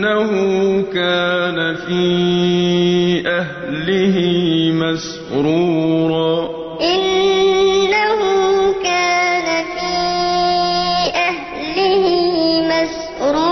إِنَّهُ كَانَ فِي أَهْلِهِ مَسْرُورًا. إِنَّهُ كَانَ فِي أَهْلِهِ مَسْرُورًا.